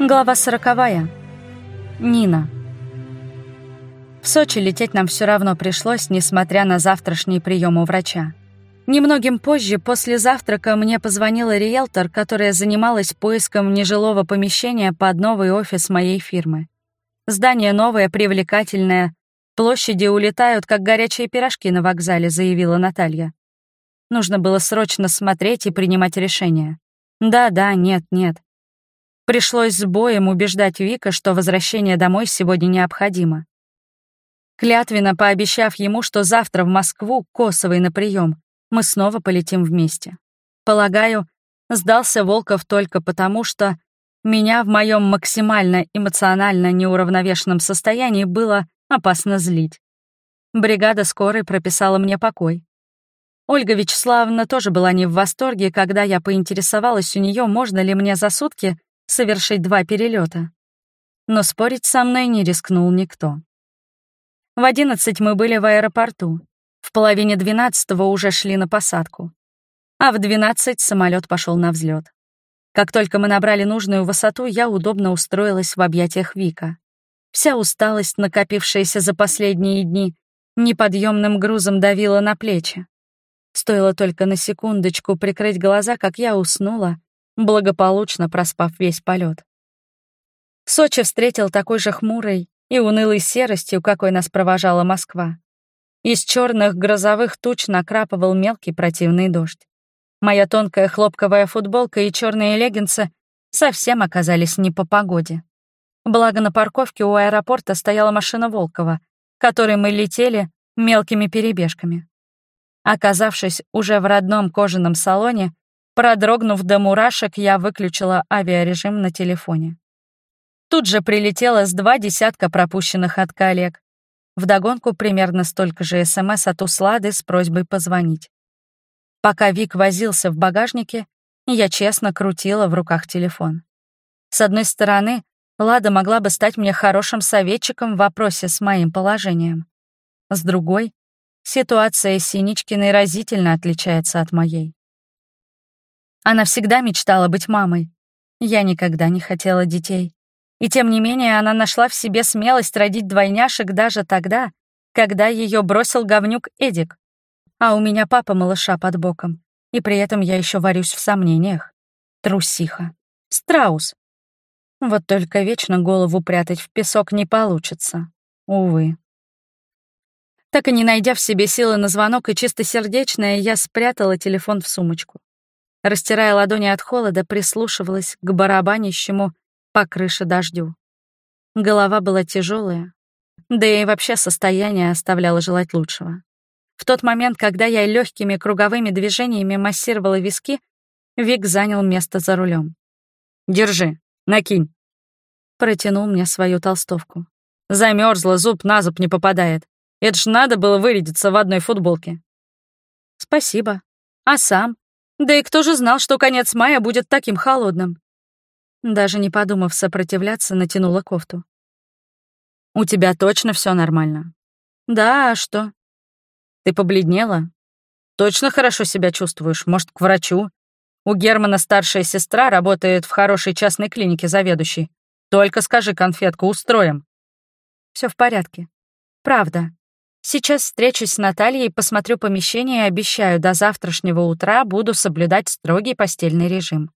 Глава сороковая. Нина. В Сочи лететь нам все равно пришлось, несмотря на завтрашний прием у врача. Немногим позже, после завтрака, мне позвонила риэлтор, которая занималась поиском нежилого помещения под новый офис моей фирмы. Здание новое, привлекательное, площади улетают, как горячие пирожки на вокзале, заявила Наталья. Нужно было срочно смотреть и принимать решение. Да-да, нет, нет. Пришлось с боем убеждать Вика, что возвращение домой сегодня необходимо. Клятвенно пообещав ему, что завтра в Москву, Косовой на прием, мы снова полетим вместе. Полагаю, сдался Волков только потому, что меня в моем максимально эмоционально неуравновешенном состоянии было опасно злить. Бригада скорой прописала мне покой. Ольга Вячеславовна тоже была не в восторге, когда я поинтересовалась у нее, можно ли мне за сутки совершить два перелета. Но спорить со мной не рискнул никто. В одиннадцать мы были в аэропорту. В половине двенадцатого уже шли на посадку. А в двенадцать самолет пошел на взлет. Как только мы набрали нужную высоту, я удобно устроилась в объятиях Вика. Вся усталость, накопившаяся за последние дни, неподъемным грузом давила на плечи. Стоило только на секундочку прикрыть глаза, как я уснула, благополучно проспав весь полет. Сочи встретил такой же хмурой и унылой серостью, какой нас провожала Москва. Из черных грозовых туч накрапывал мелкий противный дождь. Моя тонкая хлопковая футболка и черные леггинсы совсем оказались не по погоде. Благо на парковке у аэропорта стояла машина Волкова, которой мы летели мелкими перебежками. Оказавшись уже в родном кожаном салоне, Продрогнув до мурашек, я выключила авиарежим на телефоне. Тут же прилетело с два десятка пропущенных от коллег. Вдогонку примерно столько же СМС от Услады с просьбой позвонить. Пока Вик возился в багажнике, я честно крутила в руках телефон. С одной стороны, Лада могла бы стать мне хорошим советчиком в вопросе с моим положением. С другой, ситуация Синичкиной разительно отличается от моей. Она всегда мечтала быть мамой. Я никогда не хотела детей. И тем не менее она нашла в себе смелость родить двойняшек даже тогда, когда ее бросил говнюк Эдик. А у меня папа малыша под боком. И при этом я еще варюсь в сомнениях. Трусиха. Страус. Вот только вечно голову прятать в песок не получится. Увы. Так и не найдя в себе силы на звонок и чистосердечное, я спрятала телефон в сумочку. Растирая ладони от холода, прислушивалась к барабанящему по крыше дождю. Голова была тяжелая, да и вообще состояние оставляло желать лучшего. В тот момент, когда я легкими круговыми движениями массировала виски, Вик занял место за рулем. «Держи, накинь», — протянул мне свою толстовку. Замерзла, зуб на зуб не попадает. Это ж надо было вырядиться в одной футболке. «Спасибо. А сам?» Да и кто же знал, что конец мая будет таким холодным? Даже не подумав сопротивляться, натянула кофту. «У тебя точно все нормально?» «Да, а что?» «Ты побледнела? Точно хорошо себя чувствуешь? Может, к врачу? У Германа старшая сестра работает в хорошей частной клинике заведующей. Только скажи, конфетку, устроим». Все в порядке. Правда. Сейчас встречусь с Натальей, посмотрю помещение и обещаю, до завтрашнего утра буду соблюдать строгий постельный режим.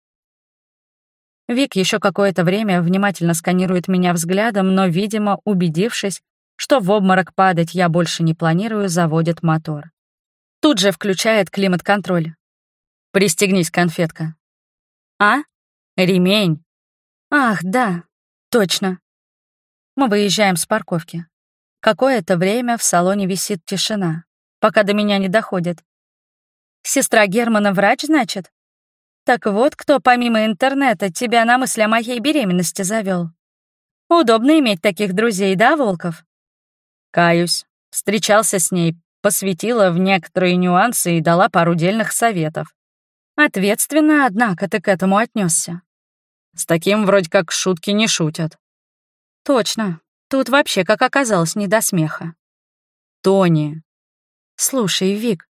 Вик еще какое-то время внимательно сканирует меня взглядом, но, видимо, убедившись, что в обморок падать я больше не планирую, заводит мотор. Тут же включает климат-контроль. «Пристегнись, конфетка». «А? Ремень». «Ах, да, точно». Мы выезжаем с парковки. Какое-то время в салоне висит тишина, пока до меня не доходит. «Сестра Германа врач, значит?» «Так вот, кто помимо интернета тебя на мысль о моей беременности завел. Удобно иметь таких друзей, да, Волков?» Каюсь. Встречался с ней, посвятила в некоторые нюансы и дала пару дельных советов. Ответственно, однако, ты к этому отнесся. С таким вроде как шутки не шутят. Точно, Тут вообще, как оказалось, не до смеха. Тони. Слушай, Вик.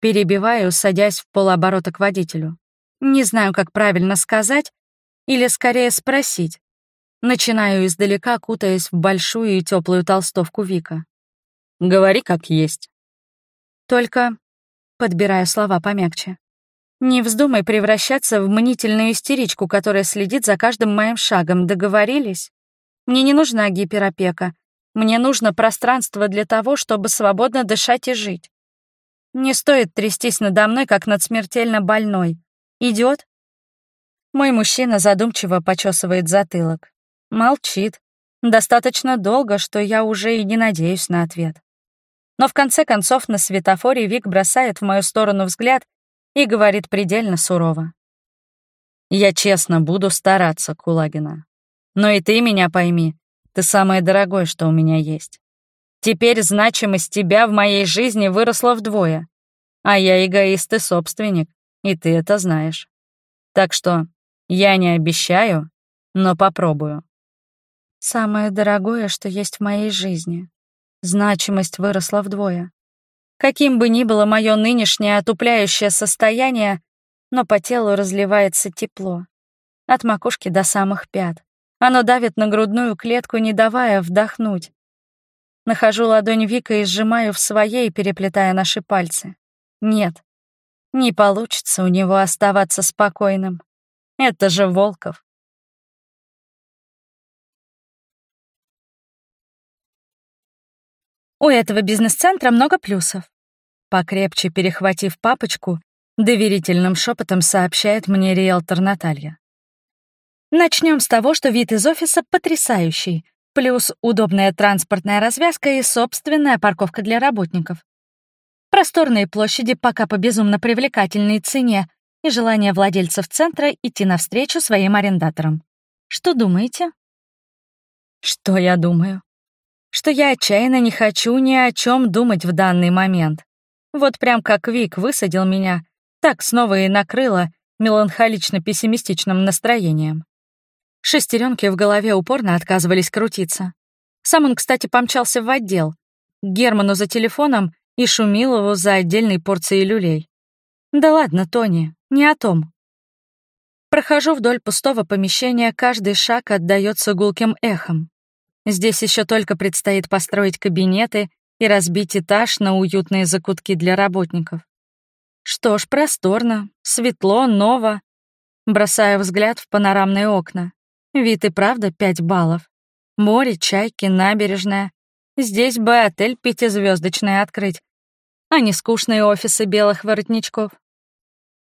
Перебиваю, садясь в полоборота к водителю. Не знаю, как правильно сказать, или скорее спросить. Начинаю издалека, кутаясь в большую и теплую толстовку Вика. Говори как есть. Только, подбирая слова помягче, не вздумай превращаться в мнительную истеричку, которая следит за каждым моим шагом. Договорились? Мне не нужна гиперопека. Мне нужно пространство для того, чтобы свободно дышать и жить. Не стоит трястись надо мной, как над смертельно больной. Идет? Мой мужчина задумчиво почесывает затылок. Молчит. Достаточно долго, что я уже и не надеюсь на ответ. Но в конце концов на светофоре Вик бросает в мою сторону взгляд и говорит предельно сурово. «Я честно буду стараться, Кулагина. Но и ты меня пойми, ты самое дорогое, что у меня есть. Теперь значимость тебя в моей жизни выросла вдвое, а я эгоист и собственник, и ты это знаешь. Так что я не обещаю, но попробую. Самое дорогое, что есть в моей жизни. Значимость выросла вдвое. Каким бы ни было мое нынешнее отупляющее состояние, но по телу разливается тепло. От макушки до самых пят. Оно давит на грудную клетку, не давая вдохнуть. Нахожу ладонь Вика и сжимаю в своей, переплетая наши пальцы. Нет, не получится у него оставаться спокойным. Это же Волков. У этого бизнес-центра много плюсов. Покрепче перехватив папочку, доверительным шепотом сообщает мне риэлтор Наталья. Начнем с того, что вид из офиса потрясающий, плюс удобная транспортная развязка и собственная парковка для работников. Просторные площади пока по безумно привлекательной цене и желание владельцев центра идти навстречу своим арендаторам. Что думаете? Что я думаю? что я отчаянно не хочу ни о чем думать в данный момент. Вот прям как Вик высадил меня, так снова и накрыло меланхолично-пессимистичным настроением. Шестеренки в голове упорно отказывались крутиться. Сам он, кстати, помчался в отдел, к Герману за телефоном и Шумилову за отдельной порцией люлей. Да ладно, Тони, не о том. Прохожу вдоль пустого помещения, каждый шаг отдаётся гулким эхом. Здесь еще только предстоит построить кабинеты и разбить этаж на уютные закутки для работников. Что ж, просторно, светло, ново. Бросаю взгляд в панорамные окна. Вид и правда пять баллов. Море, чайки, набережная. Здесь бы отель пятизвездочный открыть, а не скучные офисы белых воротничков.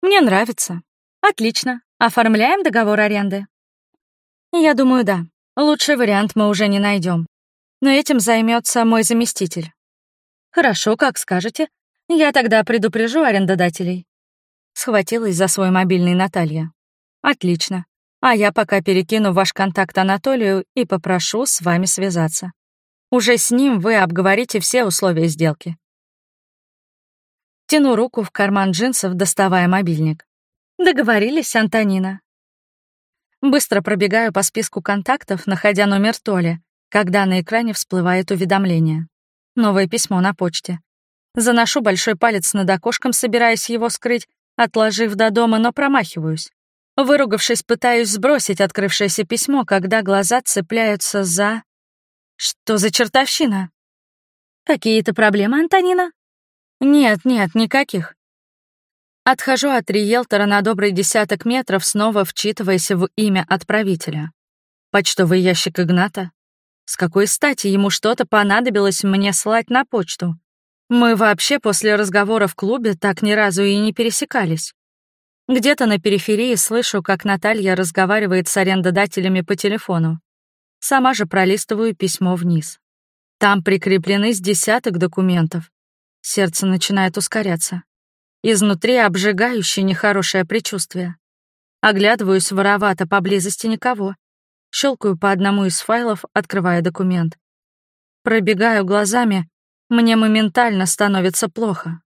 Мне нравится. Отлично. Оформляем договор аренды? Я думаю, да. Лучший вариант мы уже не найдем. Но этим займется мой заместитель. Хорошо, как скажете. Я тогда предупрежу арендодателей. Схватилась за свой мобильный Наталья. Отлично. А я пока перекину ваш контакт Анатолию и попрошу с вами связаться. Уже с ним вы обговорите все условия сделки. Тяну руку в карман джинсов, доставая мобильник. Договорились, Антонина. Быстро пробегаю по списку контактов, находя номер Толи, когда на экране всплывает уведомление. Новое письмо на почте. Заношу большой палец над окошком, собираясь его скрыть, отложив до дома, но промахиваюсь. Выругавшись, пытаюсь сбросить открывшееся письмо, когда глаза цепляются за... Что за чертовщина? Какие-то проблемы, Антонина? Нет, нет, никаких. Отхожу от риэлтора на добрый десяток метров, снова вчитываясь в имя отправителя. Почтовый ящик Игната? С какой стати ему что-то понадобилось мне слать на почту? Мы вообще после разговора в клубе так ни разу и не пересекались. Где-то на периферии слышу, как Наталья разговаривает с арендодателями по телефону. Сама же пролистываю письмо вниз. Там прикреплены с десяток документов. Сердце начинает ускоряться. Изнутри обжигающее нехорошее предчувствие. Оглядываюсь воровато, поблизости никого. Щелкаю по одному из файлов, открывая документ. Пробегаю глазами, мне моментально становится плохо.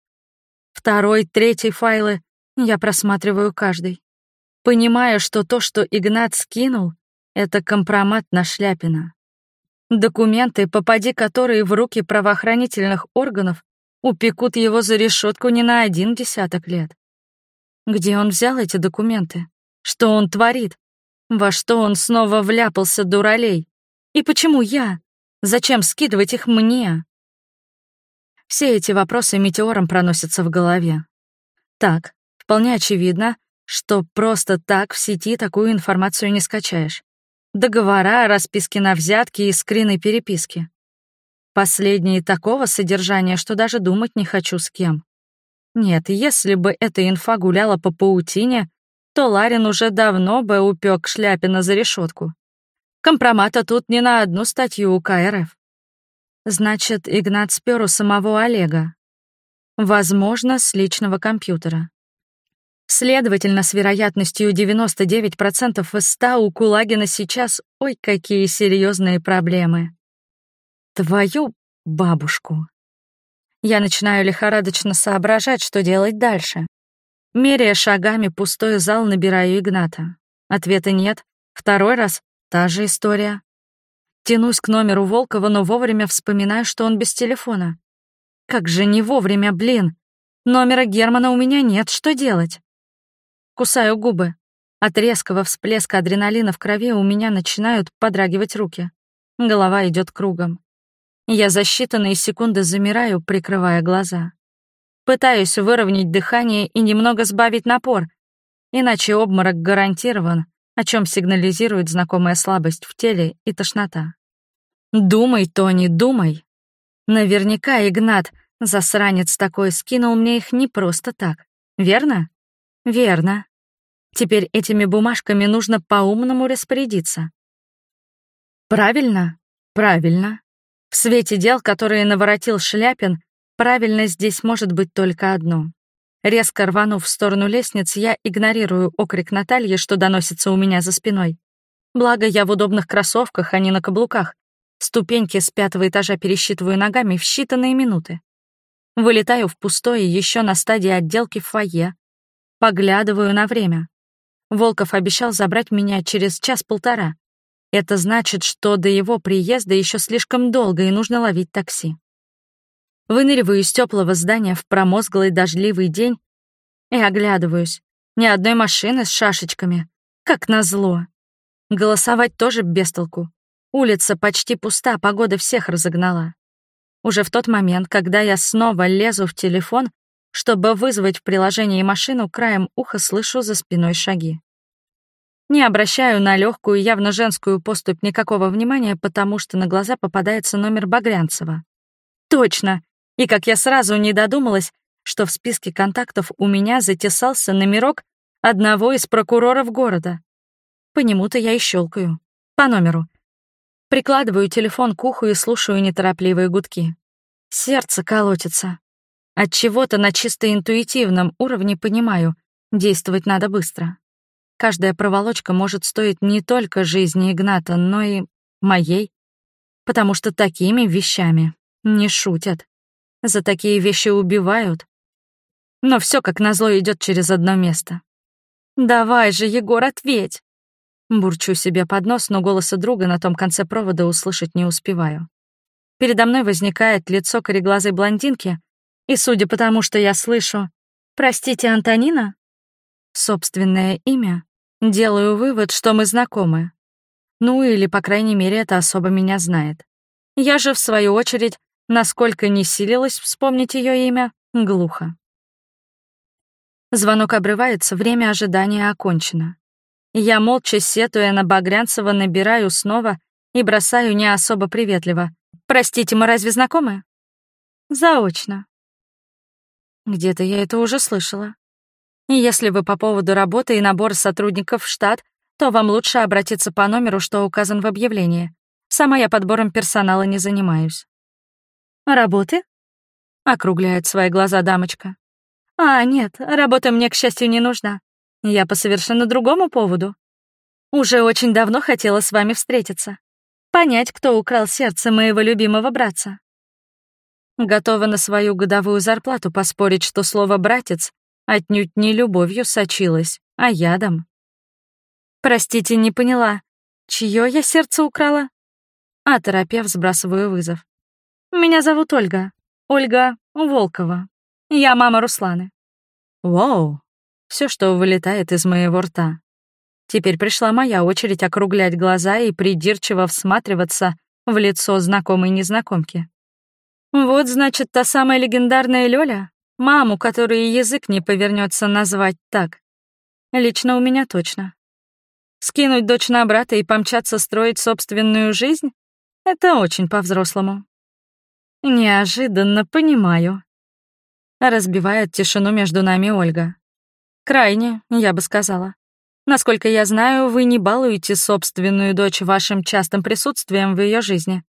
Второй, третий файлы я просматриваю каждый. Понимаю, что то, что Игнат скинул, это компромат на Шляпина. Документы, попади которые в руки правоохранительных органов, упекут его за решетку не на один десяток лет. Где он взял эти документы? Что он творит? Во что он снова вляпался, дуралей? И почему я? Зачем скидывать их мне? Все эти вопросы метеором проносятся в голове. Так, вполне очевидно, что просто так в сети такую информацию не скачаешь. Договора, расписки на взятки и скрины переписки. Последние такого содержания, что даже думать не хочу с кем. Нет, если бы эта инфа гуляла по паутине, то Ларин уже давно бы упек Шляпина за решетку. Компромата тут не на одну статью у КРФ. Значит, Игнат спер у самого Олега. Возможно, с личного компьютера. Следовательно, с вероятностью 99% из 100 у Кулагина сейчас ой какие серьезные проблемы. Твою бабушку. Я начинаю лихорадочно соображать, что делать дальше. Меряя шагами пустой зал, набираю Игната. Ответа нет. Второй раз — та же история. Тянусь к номеру Волкова, но вовремя вспоминаю, что он без телефона. Как же не вовремя, блин! Номера Германа у меня нет, что делать? Кусаю губы. От резкого всплеска адреналина в крови у меня начинают подрагивать руки. Голова идет кругом. Я за считанные секунды замираю, прикрывая глаза. Пытаюсь выровнять дыхание и немного сбавить напор, иначе обморок гарантирован, о чем сигнализирует знакомая слабость в теле и тошнота. «Думай, Тони, думай!» Наверняка Игнат, засранец такой, скинул мне их не просто так, верно? Верно. Теперь этими бумажками нужно по-умному распорядиться. Правильно? Правильно. В свете дел, которые наворотил Шляпин, правильно здесь может быть только одно. Резко рванув в сторону лестниц, я игнорирую окрик Натальи, что доносится у меня за спиной. Благо, я в удобных кроссовках, а не на каблуках. Ступеньки с пятого этажа пересчитываю ногами в считанные минуты. Вылетаю в пустое еще на стадии отделки фойе, Поглядываю на время. Волков обещал забрать меня через час-полтора. Это значит, что до его приезда еще слишком долго и нужно ловить такси. Выныриваю из теплого здания в промозглый дождливый день и оглядываюсь. Ни одной машины с шашечками. Как назло. Голосовать тоже без толку. Улица почти пуста, погода всех разогнала. Уже в тот момент, когда я снова лезу в телефон, чтобы вызвать в приложении машину, краем уха слышу за спиной шаги. Не обращаю на легкую, явно женскую поступь никакого внимания, потому что на глаза попадается номер Багрянцева. Точно! И как я сразу не додумалась, что в списке контактов у меня затесался номерок одного из прокуроров города. По нему-то я и щелкаю. По номеру. Прикладываю телефон к уху и слушаю неторопливые гудки. Сердце колотится. От чего-то на чисто интуитивном уровне понимаю, действовать надо быстро. Каждая проволочка может стоить не только жизни Игната, но и моей. Потому что такими вещами не шутят. За такие вещи убивают. Но все как назло идет через одно место. «Давай же, Егор, ответь!» Бурчу себе под нос, но голоса друга на том конце провода услышать не успеваю. Передо мной возникает лицо кореглазой блондинки, и судя по тому, что я слышу, «Простите, Антонина?» Собственное имя. Делаю вывод, что мы знакомы. Ну или, по крайней мере, это особо меня знает. Я же, в свою очередь, насколько не силилась вспомнить ее имя, глухо. Звонок обрывается, время ожидания окончено. Я, молча сетуя на Багрянцева, набираю снова и бросаю не особо приветливо. «Простите, мы разве знакомы?» «Заочно», где-то я это уже слышала. И если вы по поводу работы и набора сотрудников в штат, то вам лучше обратиться по номеру, что указан в объявлении. Сама я подбором персонала не занимаюсь. «Работы?» — округляет свои глаза дамочка. «А, нет, работа мне, к счастью, не нужна. Я по совершенно другому поводу. Уже очень давно хотела с вами встретиться. Понять, кто украл сердце моего любимого братца. Готова на свою годовую зарплату поспорить, что слово «братец» отнюдь не любовью сочилось, а ядом. Простите, не поняла. Чье я сердце украла? А, торопев, сбрасываю вызов. Меня зовут Ольга. Ольга Волкова. Я мама Русланы. Вау. Все, что вылетает из моего рта. Теперь пришла моя очередь округлять глаза и придирчиво всматриваться в лицо знакомой незнакомки. Вот, значит, та самая легендарная Лёля, маму, которой язык не повернется назвать так. Лично у меня точно. Скинуть дочь на брата и помчаться строить собственную жизнь — это очень по-взрослому. Неожиданно понимаю. Разбивает тишину между нами Ольга. Крайне, я бы сказала. Насколько я знаю, вы не балуете собственную дочь вашим частым присутствием в ее жизни.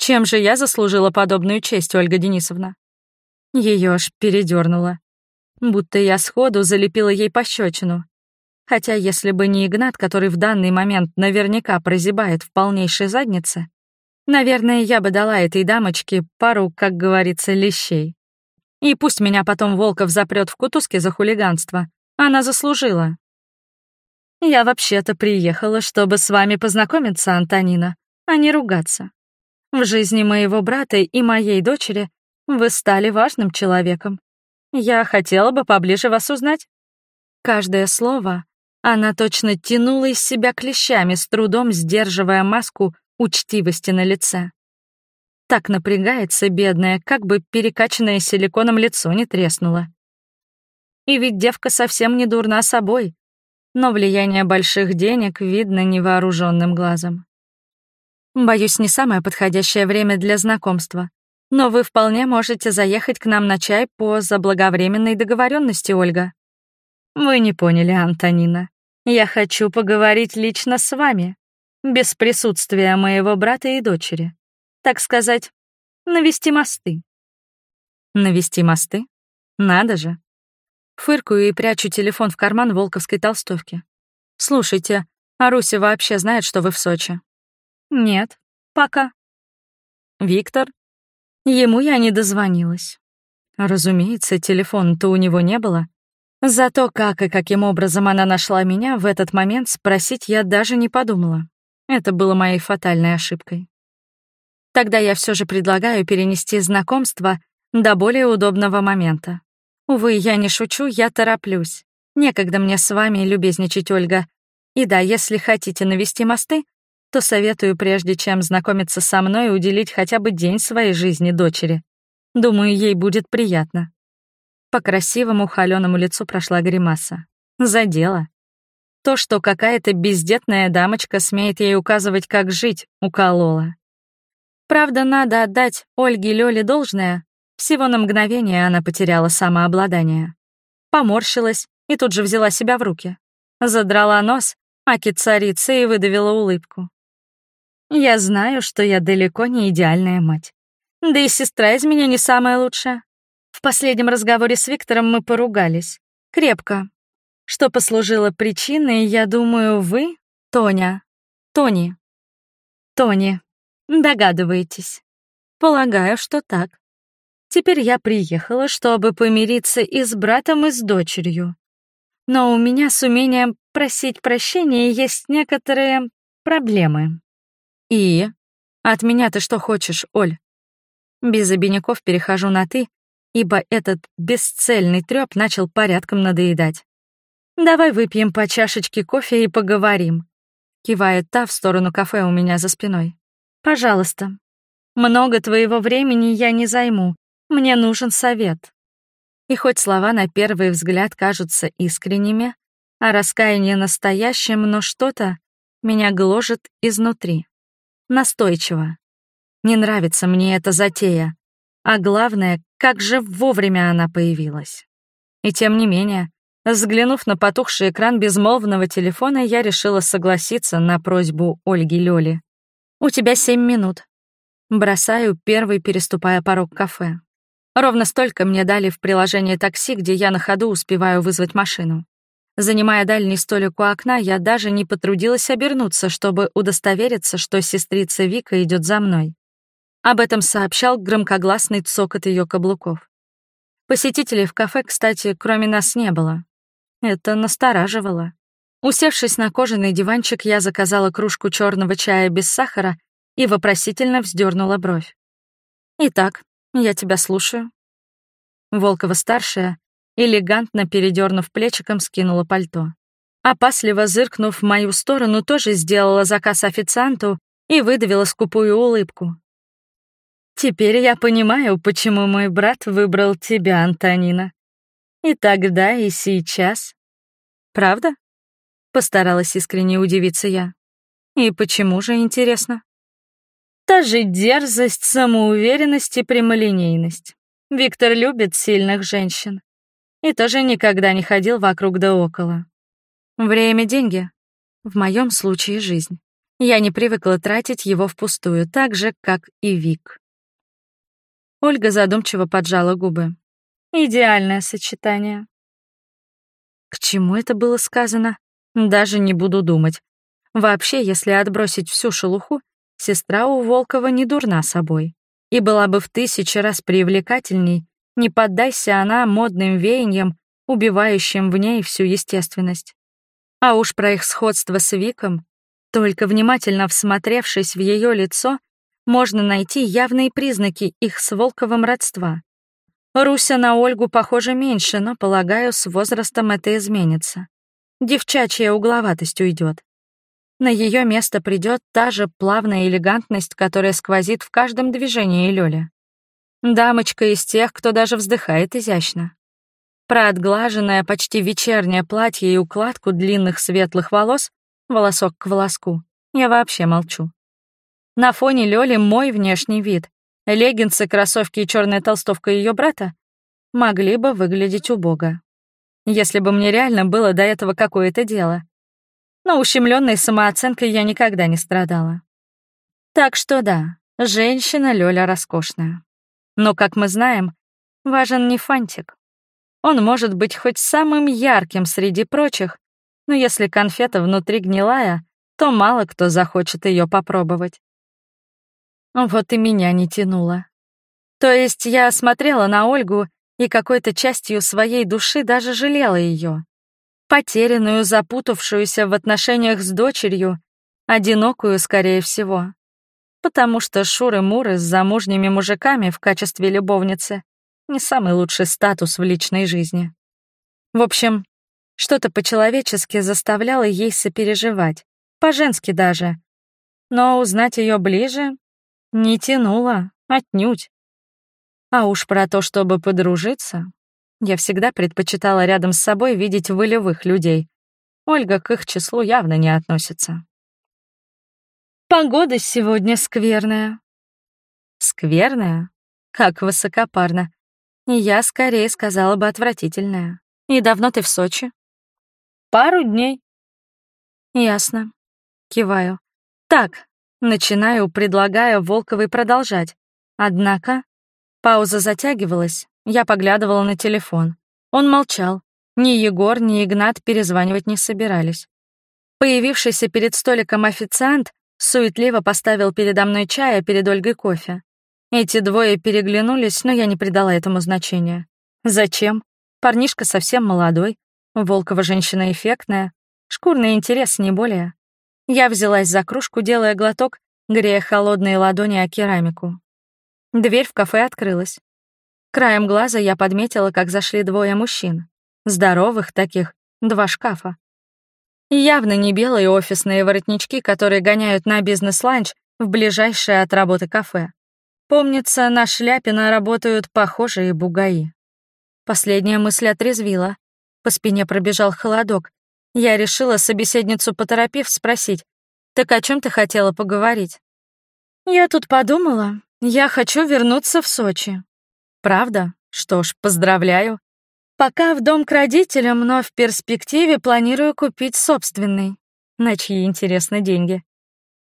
Чем же я заслужила подобную честь, Ольга Денисовна? Ее аж передернуло. Будто я сходу залепила ей пощечину. Хотя если бы не Игнат, который в данный момент наверняка прозябает в полнейшей заднице, наверное, я бы дала этой дамочке пару, как говорится, лещей. И пусть меня потом Волков запрет в кутузке за хулиганство. Она заслужила. Я вообще-то приехала, чтобы с вами познакомиться, Антонина, а не ругаться. В жизни моего брата и моей дочери вы стали важным человеком. Я хотела бы поближе вас узнать. Каждое слово она точно тянула из себя клещами, с трудом сдерживая маску учтивости на лице. Так напрягается бедная, как бы перекачанное силиконом лицо не треснуло. И ведь девка совсем не дурна собой, но влияние больших денег видно невооруженным глазом. Боюсь, не самое подходящее время для знакомства, но вы вполне можете заехать к нам на чай по заблаговременной договоренности, Ольга. Вы не поняли, Антонина. Я хочу поговорить лично с вами, без присутствия моего брата и дочери. Так сказать, навести мосты. Навести мосты? Надо же. Фыркаю и прячу телефон в карман волковской толстовки. Слушайте, а Руся вообще знает, что вы в Сочи? Нет, пока. Виктор? Ему я не дозвонилась. Разумеется, телефон-то у него не было, Зато как и каким образом она нашла меня, в этот момент спросить я даже не подумала. Это было моей фатальной ошибкой. Тогда я все же предлагаю перенести знакомство до более удобного момента. Увы, я не шучу, я тороплюсь. Некогда мне с вами любезничать, Ольга. И да, если хотите навести мосты, то советую, прежде чем знакомиться со мной, уделить хотя бы день своей жизни дочери. Думаю, ей будет приятно. По красивому холёному лицу прошла гримаса. Задела. То, что какая-то бездетная дамочка смеет ей указывать, как жить, уколола. Правда, надо отдать Ольге Лёле должное. Всего на мгновение она потеряла самообладание. Поморщилась и тут же взяла себя в руки. Задрала нос, аки царица и выдавила улыбку. Я знаю, что я далеко не идеальная мать. Да и сестра из меня не самая лучшая. В последнем разговоре с Виктором мы поругались. Крепко. Что послужило причиной, я думаю, вы, Тоня. Тони. Тони. Догадываетесь. Полагаю, что так. Теперь я приехала, чтобы помириться и с братом, и с дочерью. Но у меня с умением просить прощения есть некоторые проблемы. И? От меня ты что хочешь, Оль? Без обиняков перехожу на «ты», ибо этот бесцельный трёп начал порядком надоедать. «Давай выпьем по чашечке кофе и поговорим», — кивает та в сторону кафе у меня за спиной. «Пожалуйста. Много твоего времени я не займу. Мне нужен совет». И хоть слова на первый взгляд кажутся искренними, а раскаяние настоящим, но что-то меня гложет изнутри. Настойчиво. Не нравится мне эта затея. А главное, как же вовремя она появилась. И тем не менее, взглянув на потухший экран безмолвного телефона, я решила согласиться на просьбу Ольги Лёли. «У тебя семь минут». Бросаю, первый переступая порог кафе. Ровно столько мне дали в приложении такси, где я на ходу успеваю вызвать машину. Занимая дальний столик у окна, я даже не потрудилась обернуться, чтобы удостовериться, что сестрица Вика идет за мной. Об этом сообщал громкогласный цокот ее каблуков. Посетителей в кафе, кстати, кроме нас не было. Это настораживало. Усевшись на кожаный диванчик, я заказала кружку черного чая без сахара и вопросительно вздернула бровь. «Итак, я тебя слушаю». Волкова-старшая, элегантно передернув плечиком, скинула пальто. Опасливо зыркнув в мою сторону, тоже сделала заказ официанту и выдавила скупую улыбку. «Теперь я понимаю, почему мой брат выбрал тебя, Антонина. И тогда, и сейчас. Правда?» Постаралась искренне удивиться я. «И почему же, интересно?» Та же дерзость, самоуверенность и прямолинейность. Виктор любит сильных женщин. И тоже никогда не ходил вокруг да около. Время — деньги. В моем случае — жизнь. Я не привыкла тратить его впустую, так же, как и Вик. Ольга задумчиво поджала губы. Идеальное сочетание. К чему это было сказано? Даже не буду думать. Вообще, если отбросить всю шелуху, сестра у Волкова не дурна собой. И была бы в тысячи раз привлекательней, не поддайся она модным веяниям, убивающим в ней всю естественность. А уж про их сходство с Виком, только внимательно всмотревшись в ее лицо, можно найти явные признаки их с Волковым родства. Руся на Ольгу похоже меньше, но, полагаю, с возрастом это изменится. Девчачья угловатость уйдет. На ее место придет та же плавная элегантность, которая сквозит в каждом движении Лёля. Дамочка из тех, кто даже вздыхает изящно. Про отглаженное, почти вечернее платье и укладку длинных светлых волос, волосок к волоску, я вообще молчу. На фоне Лёли мой внешний вид, леггинсы, кроссовки и черная толстовка ее брата могли бы выглядеть убого. Если бы мне реально было до этого какое-то дело. Но ущемленной самооценкой я никогда не страдала. Так что да, женщина Лёля роскошная. Но, как мы знаем, важен не фантик. Он может быть хоть самым ярким среди прочих, но если конфета внутри гнилая, то мало кто захочет ее попробовать. Вот и меня не тянуло. То есть я смотрела на Ольгу и какой-то частью своей души даже жалела ее. Потерянную, запутавшуюся в отношениях с дочерью, одинокую, скорее всего. Потому что шуры-муры с замужними мужиками в качестве любовницы не самый лучший статус в личной жизни. В общем, что-то по-человечески заставляло ей сопереживать, по-женски даже. Но узнать ее ближе не тянуло, отнюдь. А уж про то, чтобы подружиться, я всегда предпочитала рядом с собой видеть волевых людей. Ольга к их числу явно не относится. Погода сегодня скверная. Скверная? Как высокопарно. Я скорее сказала бы отвратительная. И давно ты в Сочи? Пару дней. Ясно. Киваю. Так, начинаю, предлагая Волковой продолжать. Однако пауза затягивалась, я поглядывала на телефон. Он молчал. Ни Егор, ни Игнат перезванивать не собирались. Появившийся перед столиком официант суетливо поставил передо мной чай, а перед Ольгой кофе. Эти двое переглянулись, но я не придала этому значения. Зачем? Парнишка совсем молодой, Волкова женщина эффектная, шкурный интерес, не более. Я взялась за кружку, делая глоток, грея холодные ладони о керамику. Дверь в кафе открылась. Краем глаза я подметила, как зашли двое мужчин. Здоровых таких, два шкафа. Явно не белые офисные воротнички, которые гоняют на бизнес-ланч в ближайшее от работы кафе. Помнится, на Шляпина работают похожие бугаи. Последняя мысль отрезвила. По спине пробежал холодок. Я решила собеседницу поторопив спросить, «Так о чем ты хотела поговорить?» «Я тут подумала, я хочу вернуться в Сочи». «Правда? Что ж, поздравляю. Пока в дом к родителям, но в перспективе планирую купить собственный. На чьи, интересно, деньги.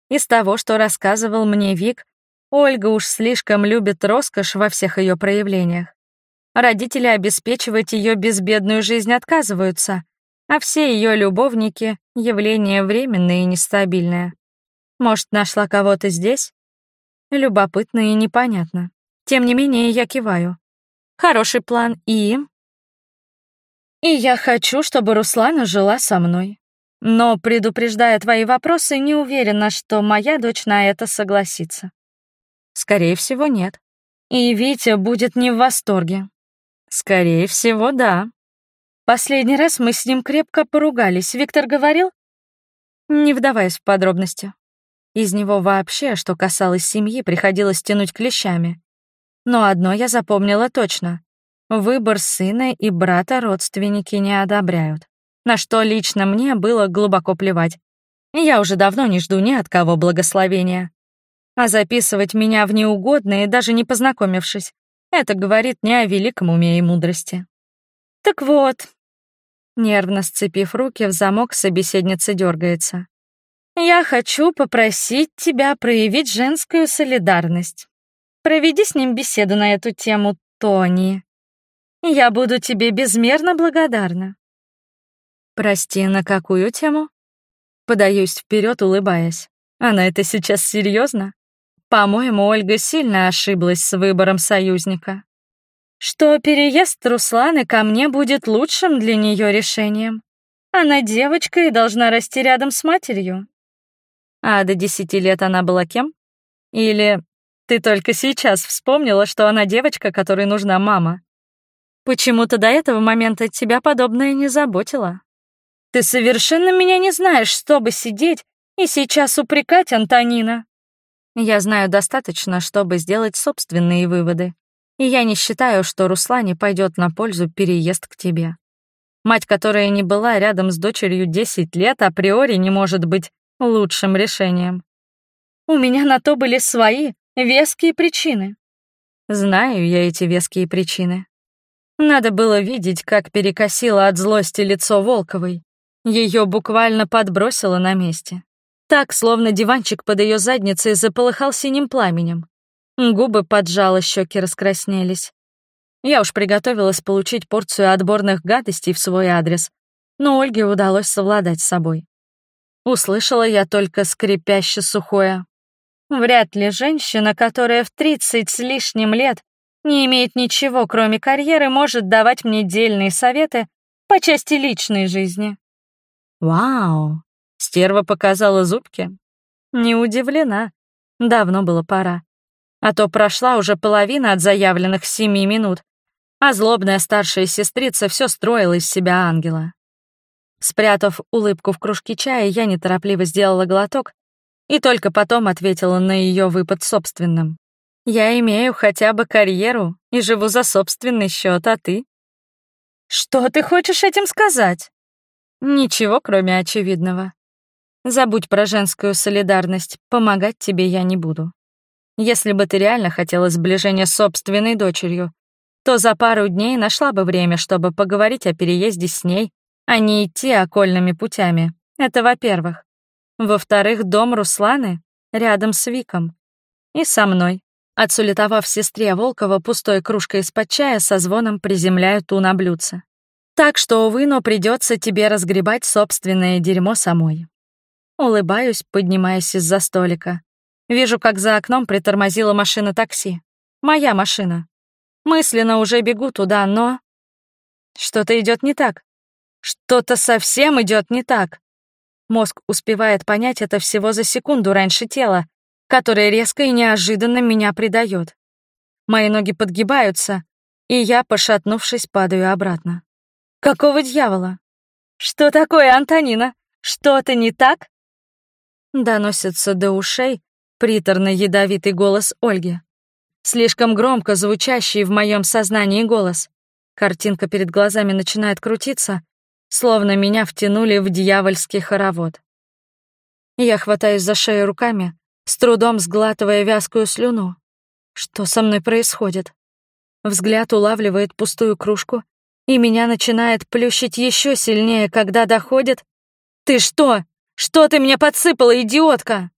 Из того, что рассказывал мне Вик, Ольга уж слишком любит роскошь во всех ее проявлениях. Родители обеспечивать ее безбедную жизнь отказываются, а все ее любовники — явление временное и нестабильное. Может, нашла кого-то здесь? Любопытно и непонятно. Тем не менее, я киваю. Хороший план и... И я хочу, чтобы Руслана жила со мной. Но, предупреждая твои вопросы, не уверена, что моя дочь на это согласится. Скорее всего, нет. И Витя будет не в восторге. Скорее всего, да. Последний раз мы с ним крепко поругались. Виктор говорил? Не вдаваясь в подробности. Из него вообще, что касалось семьи, приходилось тянуть клещами. Но одно я запомнила точно. Выбор сына и брата родственники не одобряют. На что лично мне было глубоко плевать. Я уже давно не жду ни от кого благословения. А записывать меня в неугодные, даже не познакомившись, это говорит не о великом уме и мудрости. Так вот, нервно сцепив руки, в замок собеседница дергается. Я хочу попросить тебя проявить женскую солидарность. Проведи с ним беседу на эту тему, Тони. Я буду тебе безмерно благодарна. Прости, на какую тему? Подаюсь вперед, улыбаясь. Она это сейчас серьезно? По-моему, Ольга сильно ошиблась с выбором союзника. Что переезд Русланы ко мне будет лучшим для нее решением. Она девочка и должна расти рядом с матерью. А до десяти лет она была кем? Или ты только сейчас вспомнила, что она девочка, которой нужна мама? Почему-то до этого момента тебя подобное не заботило. Ты совершенно меня не знаешь, чтобы сидеть и сейчас упрекать Антонина. Я знаю достаточно, чтобы сделать собственные выводы. И я не считаю, что Руслане пойдет на пользу переезд к тебе. Мать, которая не была рядом с дочерью 10 лет, априори не может быть лучшим решением. У меня на то были свои веские причины. Знаю я эти веские причины. Надо было видеть, как перекосило от злости лицо Волковой. Ее буквально подбросило на месте. Так, словно диванчик под ее задницей заполыхал синим пламенем. Губы поджала, щеки раскраснелись. Я уж приготовилась получить порцию отборных гадостей в свой адрес, но Ольге удалось совладать с собой. Услышала я только скрипяще сухое. Вряд ли женщина, которая в 30 с лишним лет не имеет ничего, кроме карьеры, может давать мне дельные советы по части личной жизни. Вау, Стерва показала зубки. Не удивлена. Давно было пора. А то прошла уже половина от заявленных семи минут, а злобная старшая сестрица все строила из себя ангела. Спрятав улыбку в кружке чая, я неторопливо сделала глоток и только потом ответила на ее выпад собственным. «Я имею хотя бы карьеру и живу за собственный счет, а ты?» «Что ты хочешь этим сказать?» «Ничего, кроме очевидного. Забудь про женскую солидарность, помогать тебе я не буду. Если бы ты реально хотела сближения с собственной дочерью, то за пару дней нашла бы время, чтобы поговорить о переезде с ней, а не идти окольными путями. Это во-первых. Во-вторых, дом Русланы рядом с Виком. И со мной. Отсулетовав сестре Волкова пустой кружкой из-под чая, со звоном приземляю ту на блюдце. Так что, увы, но придется тебе разгребать собственное дерьмо самой. Улыбаюсь, поднимаясь из-за столика. Вижу, как за окном притормозила машина такси. Моя машина. Мысленно уже бегу туда, но... Что-то идет не так. Что-то совсем идет не так. Мозг успевает понять это всего за секунду раньше тела, которое резко и неожиданно меня предает. Мои ноги подгибаются, и я, пошатнувшись, падаю обратно. Какого дьявола? Что такое, Антонина? Что-то не так? Доносится до ушей приторно-ядовитый голос Ольги. Слишком громко звучащий в моем сознании голос. Картинка перед глазами начинает крутиться, словно меня втянули в дьявольский хоровод. Я хватаюсь за шею руками, с трудом сглатывая вязкую слюну. Что со мной происходит? Взгляд улавливает пустую кружку, и меня начинает плющить еще сильнее, когда доходит. «Ты что? Что ты мне подсыпала, идиотка?»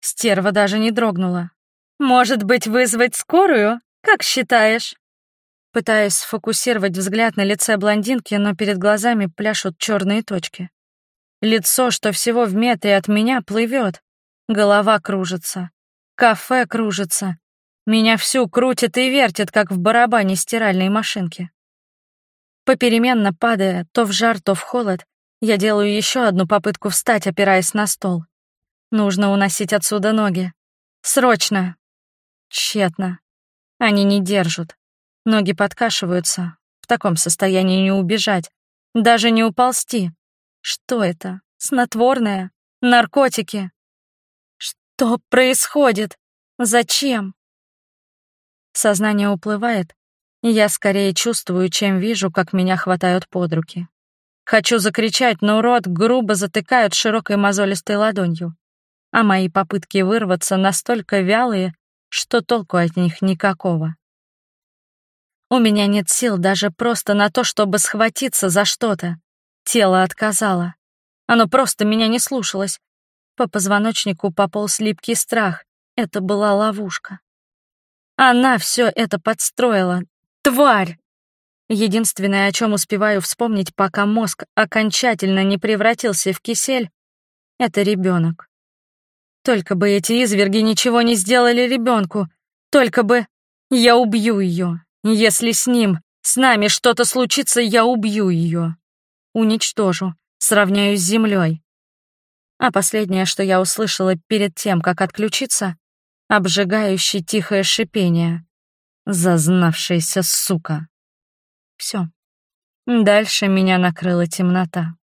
Стерва даже не дрогнула. «Может быть, вызвать скорую? Как считаешь?» Пытаясь сфокусировать взгляд на лице блондинки, но перед глазами пляшут черные точки. Лицо, что всего в метре от меня, плывет. Голова кружится. Кафе кружится. Меня всю крутит и вертит, как в барабане стиральной машинки. Попеременно падая то в жар, то в холод, я делаю еще одну попытку встать, опираясь на стол. Нужно уносить отсюда ноги. Срочно. Тщетно. Они не держат. Ноги подкашиваются. В таком состоянии не убежать. даже не уползти. Что это? Снотворное? Наркотики? Что происходит? Зачем? Сознание уплывает, и я скорее чувствую, чем вижу, как меня хватают под руки. Хочу закричать, но рот грубо затыкают широкой мозолистой ладонью, а мои попытки вырваться настолько вялые, что толку от них никакого. У меня нет сил даже просто на то, чтобы схватиться за что-то. Тело отказало. Оно просто меня не слушалось. По позвоночнику пополз липкий страх. Это была ловушка. Она все это подстроила. Тварь! Единственное, о чем успеваю вспомнить, пока мозг окончательно не превратился в кисель, это ребенок. Только бы эти изверги ничего не сделали ребенку, только бы я убью ее. Если с ним, с нами что-то случится, я убью ее. Уничтожу, сравняю с землей. А последнее, что я услышала перед тем, как отключиться, обжигающее тихое шипение. Зазнавшаяся сука. Все. Дальше меня накрыла темнота.